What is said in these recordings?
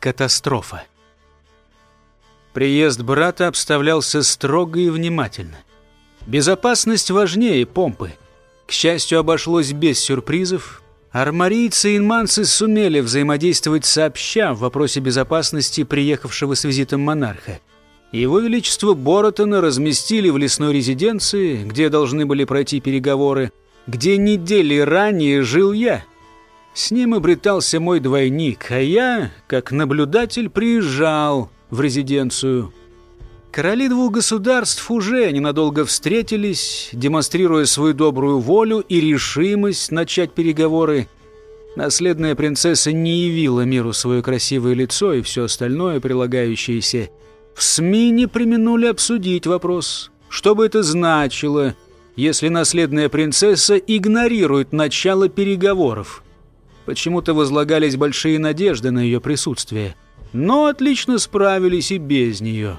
Катастрофа. Приезд брата обставлялся строго и внимательно. Безопасность важнее помпы. К счастью, обошлось без сюрпризов. Армарийцы и инманцы сумели взаимодействовать сообща в вопросе безопасности приехавшего с визитом монарха. Его Величество Боротона разместили в лесной резиденции, где должны были пройти переговоры, где недели ранее жил я – с ним обретался мой двойник, а я, как наблюдатель, приезжал в резиденцию. Короли двух государств уже ненадолго встретились, демонстрируя свою добрую волю и решимость начать переговоры. Наследная принцесса не явила миру свое красивое лицо и все остальное, прилагающееся. В СМИ не применули обсудить вопрос. Что бы это значило, если наследная принцесса игнорирует начало переговоров? Почему-то возлагались большие надежды на ее присутствие, но отлично справились и без нее.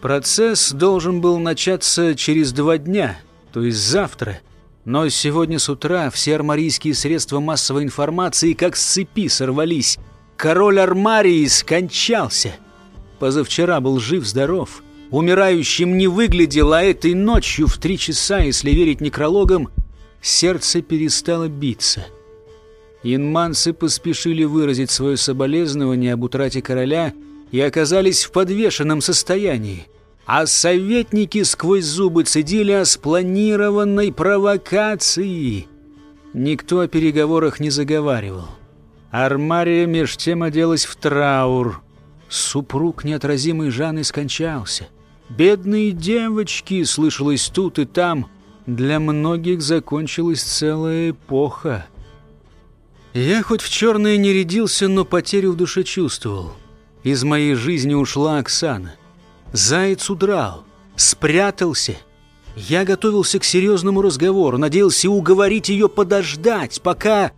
Процесс должен был начаться через два дня, то есть завтра. Но сегодня с утра все армарийские средства массовой информации как с цепи сорвались. Король Армарии скончался. Позавчера был жив-здоров. Умирающим не выглядел, а этой ночью в три часа, если верить некрологам, сердце перестало биться. Инманцы поспешили выразить свое соболезнование об утрате короля и оказались в подвешенном состоянии. А советники сквозь зубы цедили о спланированной провокации. Никто о переговорах не заговаривал. Армария меж тем оделась в траур. Супруг неотразимый Жанны скончался. Бедные девочки, слышалось тут и там, для многих закончилась целая эпоха. Я хоть в черное не рядился, но потерю в душе чувствовал. Из моей жизни ушла Оксана. Заяц удрал, спрятался. Я готовился к серьезному разговору, надеялся уговорить ее подождать, пока...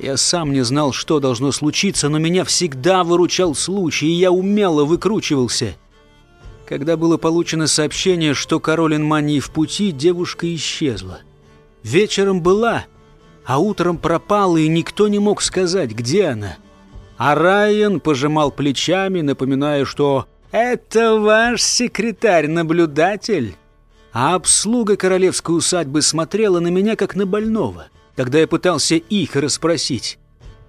Я сам не знал, что должно случиться, но меня всегда выручал случай, и я умело выкручивался. Когда было получено сообщение, что король Инмании в пути, девушка исчезла. Вечером была, а утром пропала, и никто не мог сказать, где она. А Райан пожимал плечами, напоминая, что «это ваш секретарь-наблюдатель». А обслуга королевской усадьбы смотрела на меня, как на больного, когда я пытался их расспросить.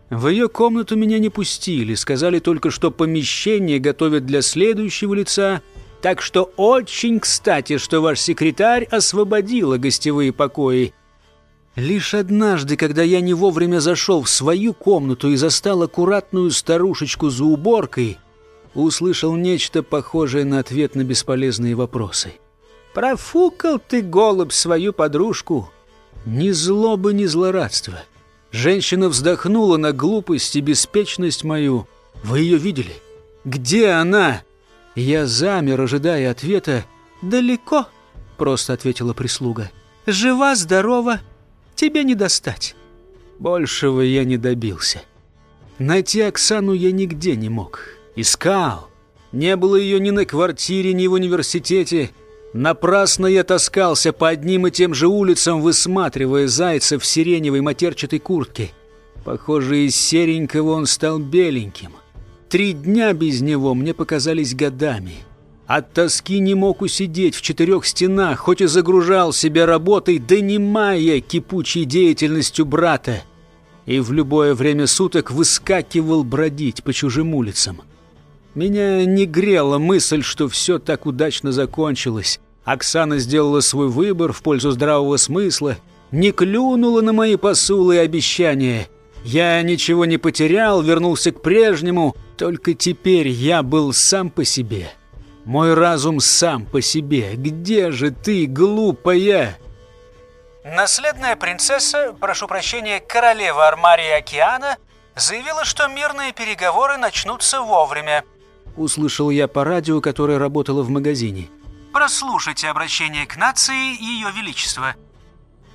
В ее комнату меня не пустили, сказали только, что помещение готовят для следующего лица, так что очень кстати, что ваш секретарь освободила гостевые покои, Лишь однажды, когда я не вовремя зашел в свою комнату и застал аккуратную старушечку за уборкой, услышал нечто похожее на ответ на бесполезные вопросы. «Профукал ты, голубь, свою подружку!» Ни злобы, ни злорадства. Женщина вздохнула на глупость и беспечность мою. Вы ее видели? Где она? Я замер, ожидая ответа. «Далеко», — просто ответила прислуга. «Жива, здорова, Тебе не достать». Большего я не добился. Найти Оксану я нигде не мог. Искал. Не было ее ни на квартире, ни в университете. Напрасно я таскался по одним и тем же улицам, высматривая зайца в сиреневой матерчатой куртке. Похоже, из серенького он стал беленьким. Три дня без него мне показались годами. От тоски не мог усидеть в четырех стенах, хоть и загружал себя работой, донимая кипучей деятельностью брата. И в любое время суток выскакивал бродить по чужим улицам. Меня не грела мысль, что все так удачно закончилось. Оксана сделала свой выбор в пользу здравого смысла, не клюнула на мои посулы и обещания. Я ничего не потерял, вернулся к прежнему, только теперь я был сам по себе». Мой разум сам по себе. Где же ты, глупая?» Наследная принцесса, прошу прощения, королева Армарии Океана, заявила, что мирные переговоры начнутся вовремя. Услышал я по радио, которое работало в магазине. Прослушайте обращение к нации Ее Величества.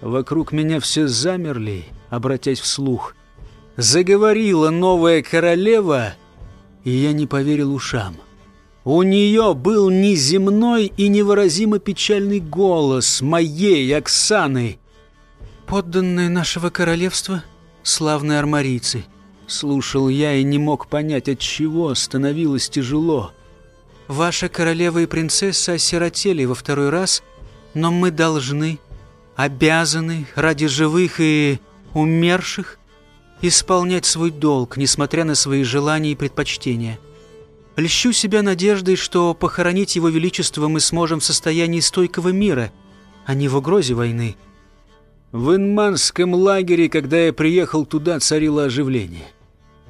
Вокруг меня все замерли, обратясь вслух. Заговорила новая королева, и я не поверил ушам. У нее был неземной и невыразимо печальный голос моей Оксаны. «Подданные нашего королевства, славные армарийцы, Слушал я и не мог понять, от чего становилось тяжело. Ваша королева и принцесса осиротели во второй раз, но мы должны, обязаны ради живых и умерших исполнять свой долг, несмотря на свои желания и предпочтения. Льщу себя надеждой, что похоронить его величество мы сможем в состоянии стойкого мира, а не в угрозе войны. В инманском лагере, когда я приехал туда, царило оживление.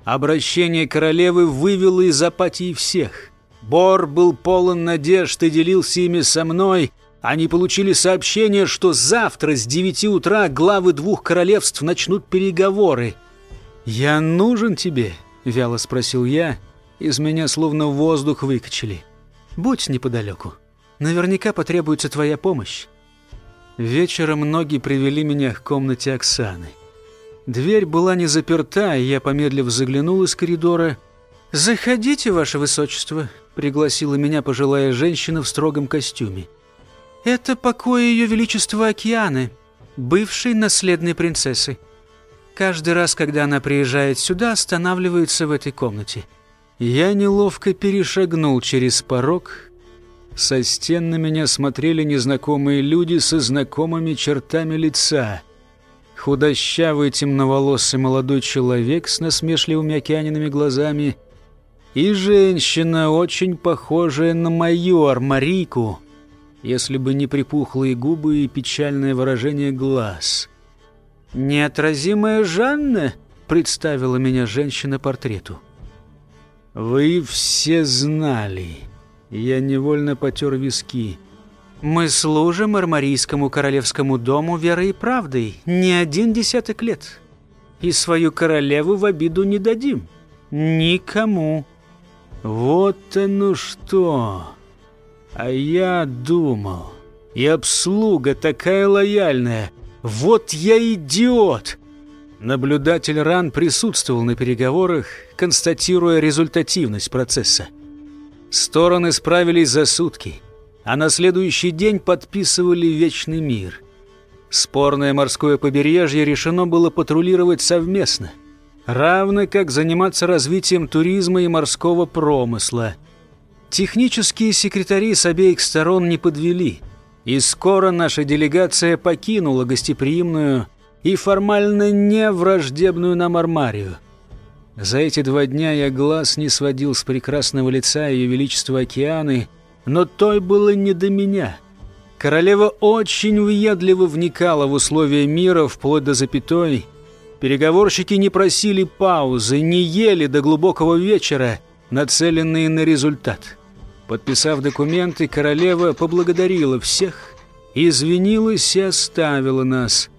Обращение королевы вывело из апатии всех. Бор был полон надежд и делился ими со мной. Они получили сообщение, что завтра с девяти утра главы двух королевств начнут переговоры. «Я нужен тебе?» — вяло спросил я. Из меня словно воздух выкачали. «Будь неподалеку. Наверняка потребуется твоя помощь». Вечером ноги привели меня к комнате Оксаны. Дверь была не заперта, и я, помедлив, заглянул из коридора. «Заходите, ваше высочество», — пригласила меня пожилая женщина в строгом костюме. «Это покой ее величества Океаны, бывшей наследной принцессы. Каждый раз, когда она приезжает сюда, останавливается в этой комнате». Я неловко перешагнул через порог. Со стен на меня смотрели незнакомые люди со знакомыми чертами лица — худощавый темноволосый молодой человек с насмешливыми океаненными глазами и женщина, очень похожая на мою армарику, если бы не припухлые губы и печальное выражение глаз. «Неотразимая Жанна?» — представила меня женщина портрету. «Вы все знали». Я невольно потер виски. Мы служим Армарийскому королевскому дому верой и правдой не один десяток лет. И свою королеву в обиду не дадим. Никому. Вот оно что. А я думал. И обслуга такая лояльная. Вот я идиот. Наблюдатель РАН присутствовал на переговорах, констатируя результативность процесса. Стороны справились за сутки а на следующий день подписывали «Вечный мир». Спорное морское побережье решено было патрулировать совместно, равно как заниматься развитием туризма и морского промысла. Технические секретари с обеих сторон не подвели, и скоро наша делегация покинула гостеприимную и формально не враждебную нам Армарию. За эти два дня я глаз не сводил с прекрасного лица Ее Величества Океаны – но той было не до меня. Королева очень въедливо вникала в условия мира вплоть до запятой. Переговорщики не просили паузы, не ели до глубокого вечера, нацеленные на результат. Подписав документы, королева поблагодарила всех, извинилась и оставила нас.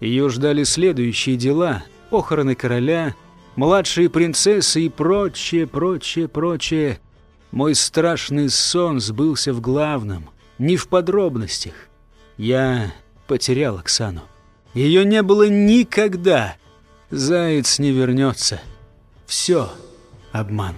Ее ждали следующие дела – похороны короля, младшие принцессы и прочее, прочее, прочее – мой страшный сон сбылся в главном, не в подробностях. Я потерял Оксану. Ее не было никогда. Заяц не вернется. Все обман.